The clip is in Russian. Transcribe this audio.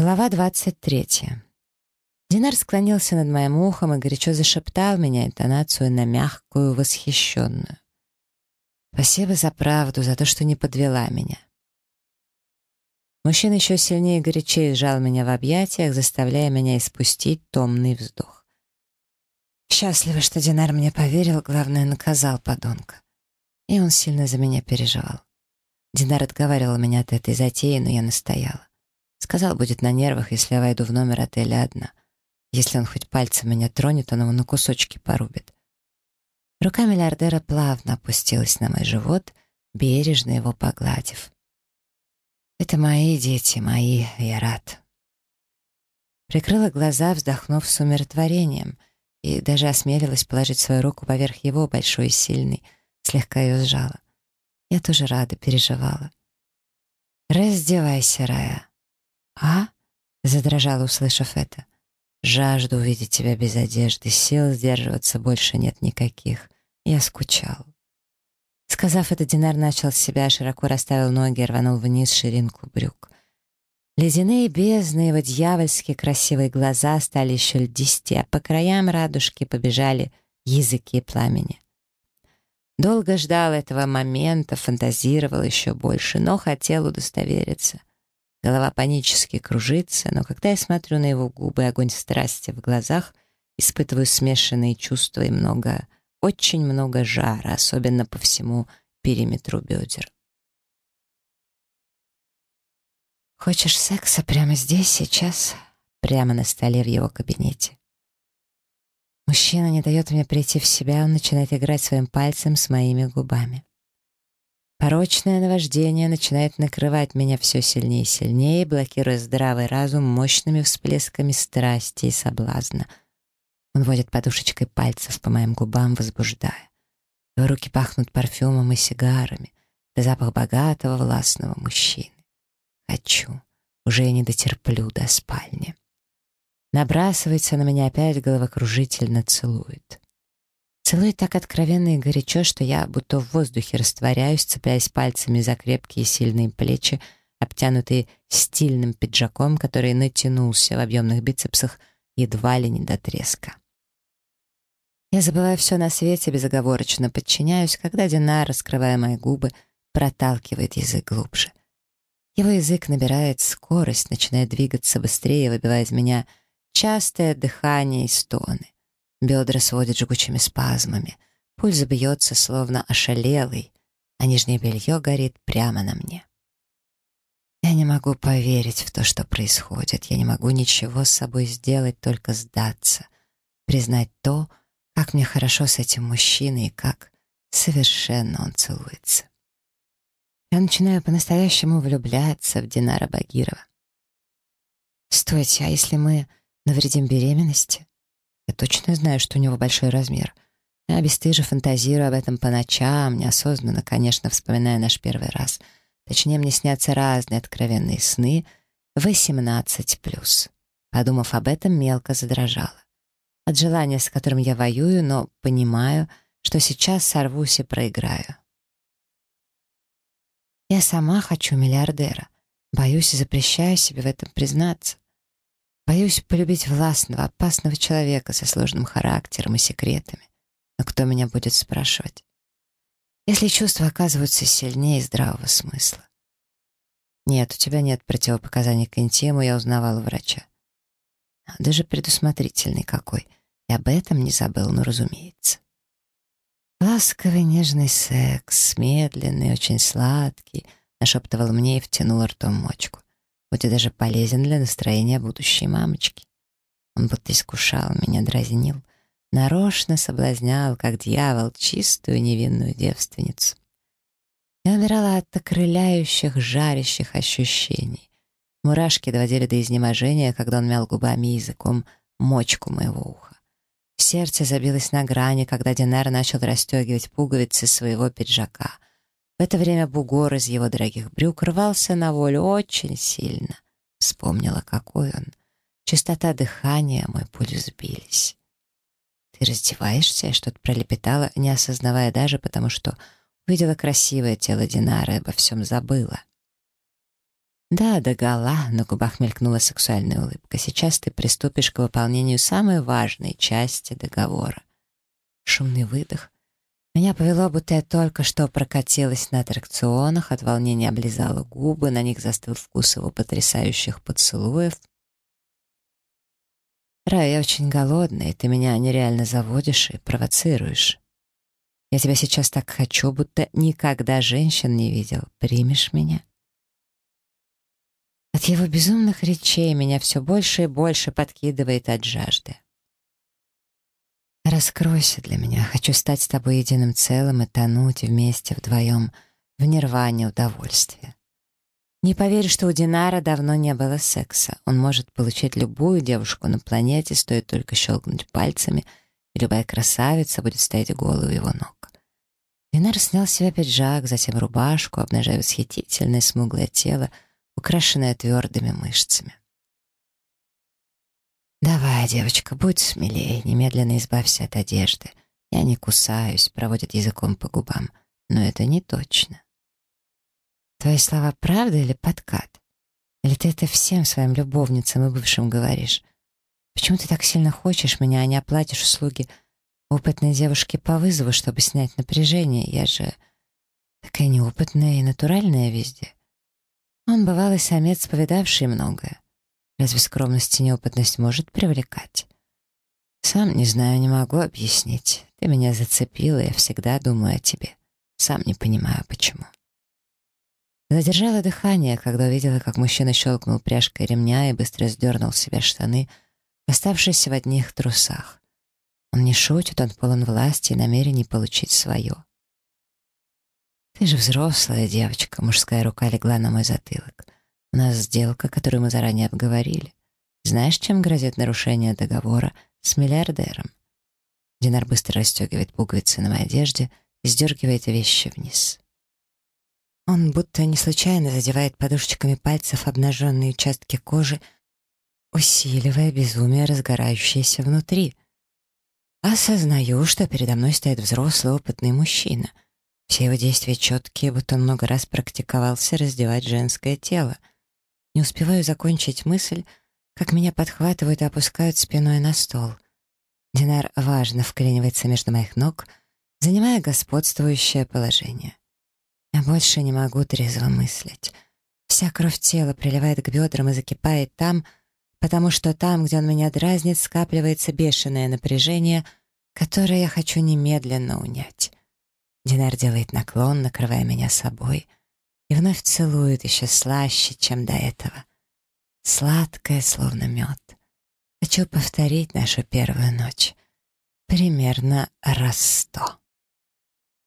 Глава 23. Динар склонился над моим ухом и горячо зашептал меня интонацию на мягкую, восхищенную. «Спасибо за правду, за то, что не подвела меня». Мужчина еще сильнее и горячее сжал меня в объятиях, заставляя меня испустить томный вздох. Счастливо, что Динар мне поверил, главное, наказал подонка. И он сильно за меня переживал. Динар отговаривал меня от этой затеи, но я настояла. Сказал, будет на нервах, если я войду в номер отеля одна. Если он хоть пальцем меня тронет, он его на кусочки порубит. Рука миллиардера плавно опустилась на мой живот, бережно его погладив. «Это мои дети, мои, я рад». Прикрыла глаза, вздохнув с умиротворением, и даже осмелилась положить свою руку поверх его, большой и сильный, слегка ее сжала. Я тоже рада, переживала. «Раздевайся, Рая», «А?» — задрожала, услышав это. «Жажду увидеть тебя без одежды, сил сдерживаться больше нет никаких. Я скучал». Сказав это, Динар начал с себя, широко расставил ноги и рванул вниз ширинку брюк. Ледяные бездны, его дьявольски красивые глаза стали еще льдисти, а по краям радужки побежали языки пламени. Долго ждал этого момента, фантазировал еще больше, но хотел удостовериться. Голова панически кружится, но когда я смотрю на его губы, огонь страсти в глазах, испытываю смешанные чувства и много, очень много жара, особенно по всему периметру бедер. «Хочешь секса прямо здесь, сейчас?» Прямо на столе в его кабинете. Мужчина не дает мне прийти в себя, он начинает играть своим пальцем с моими губами. Порочное наваждение начинает накрывать меня все сильнее и сильнее, блокируя здравый разум мощными всплесками страсти и соблазна. Он водит подушечкой пальцев по моим губам, возбуждая. Его руки пахнут парфюмом и сигарами. Это запах богатого, властного мужчины. Хочу. Уже не дотерплю до спальни. Набрасывается на меня опять головокружительно целует. Целует так откровенно и горячо, что я будто в воздухе растворяюсь, цепляясь пальцами за крепкие сильные плечи, обтянутые стильным пиджаком, который натянулся в объемных бицепсах едва ли не до треска. Я забываю все на свете, безоговорочно подчиняюсь, когда Динар, раскрывая мои губы, проталкивает язык глубже. Его язык набирает скорость, начинает двигаться быстрее, выбивая из меня частое дыхание и стоны. Бедра сводят жгучими спазмами. Пульс бьется, словно ошалелый, а нижнее белье горит прямо на мне. Я не могу поверить в то, что происходит. Я не могу ничего с собой сделать, только сдаться. Признать то, как мне хорошо с этим мужчиной и как совершенно он целуется. Я начинаю по-настоящему влюбляться в Динара Багирова. Стойте, а если мы навредим беременности? Я точно знаю, что у него большой размер. Я бесстыже фантазирую об этом по ночам, неосознанно, конечно, вспоминая наш первый раз. Точнее, мне снятся разные откровенные сны. 18+. Подумав об этом, мелко задрожала. От желания, с которым я воюю, но понимаю, что сейчас сорвусь и проиграю. Я сама хочу миллиардера. Боюсь и запрещаю себе в этом признаться. Боюсь полюбить властного, опасного человека со сложным характером и секретами. Но кто меня будет спрашивать? Если чувства оказываются сильнее здравого смысла. Нет, у тебя нет противопоказаний к интиму, я узнавала врача. Даже предусмотрительный какой. И об этом не забыл, ну, разумеется. Ласковый нежный секс, медленный, очень сладкий, нашептывал мне и втянул ртом мочку будет даже полезен для настроения будущей мамочки. Он будто искушал меня, дразнил, нарочно соблазнял, как дьявол, чистую невинную девственницу. Я умирала от окрыляющих, жарящих ощущений. Мурашки доводили до изнеможения, когда он мял губами и языком мочку моего уха. Сердце забилось на грани, когда Динар начал расстегивать пуговицы своего пиджака — в это время бугор из его дорогих брюк рвался на волю очень сильно. Вспомнила, какой он. Частота дыхания, мой пульс сбились. «Ты раздеваешься?» Что-то пролепетала, не осознавая даже, потому что увидела красивое тело Динары и обо всем забыла. Да, догола, на губах мелькнула сексуальная улыбка. Сейчас ты приступишь к выполнению самой важной части договора. Шумный выдох. Меня повело, будто я только что прокатилась на аттракционах, от волнения облизала губы, на них застыл вкус его потрясающих поцелуев. Рай, я очень голодная, и ты меня нереально заводишь и провоцируешь. Я тебя сейчас так хочу, будто никогда женщин не видел. Примешь меня?» От его безумных речей меня все больше и больше подкидывает от жажды. «Раскройся для меня. Хочу стать с тобой единым целым и тонуть вместе вдвоем в нирване удовольствия. Не поверь, что у Динара давно не было секса. Он может получить любую девушку на планете, стоит только щелкнуть пальцами, и любая красавица будет стоять голову его ног. Динар снял с себя пиджак, затем рубашку, обнажая восхитительное смуглое тело, украшенное твердыми мышцами. «Давай, девочка, будь смелее, немедленно избавься от одежды. Я не кусаюсь», — проводит языком по губам. «Но это не точно». «Твои слова правда или подкат? Или ты это всем своим любовницам и бывшим говоришь? Почему ты так сильно хочешь меня, а не оплатишь услуги опытной девушки по вызову, чтобы снять напряжение. Я же такая неопытная и натуральная везде. Он бывалый самец, повидавший многое. Разве скромность и неопытность может привлекать? Сам не знаю, не могу объяснить. Ты меня зацепила, я всегда думаю о тебе. Сам не понимаю, почему. Задержала дыхание, когда увидела, как мужчина щелкнул пряжкой ремня и быстро сдернул с себя штаны, оставшись в одних трусах. Он не шутит, он полон власти и намерений получить свое. «Ты же взрослая девочка», — мужская рука легла на мой затылок. «У нас сделка, которую мы заранее обговорили. Знаешь, чем грозит нарушение договора с миллиардером?» Динар быстро расстегивает пуговицы на моей одежде и сдергивает вещи вниз. Он будто не случайно задевает подушечками пальцев обнаженные участки кожи, усиливая безумие, разгорающееся внутри. Осознаю, что передо мной стоит взрослый опытный мужчина. Все его действия четкие, будто он много раз практиковался раздевать женское тело. Не успеваю закончить мысль, как меня подхватывают и опускают спиной на стол. Динар важно вклинивается между моих ног, занимая господствующее положение. Я больше не могу трезво мыслить. Вся кровь тела приливает к бедрам и закипает там, потому что там, где он меня дразнит, скапливается бешеное напряжение, которое я хочу немедленно унять. Динар делает наклон, накрывая меня собой, и вновь целует еще слаще, чем до этого. Сладкое, словно мед. Хочу повторить нашу первую ночь. Примерно раз сто.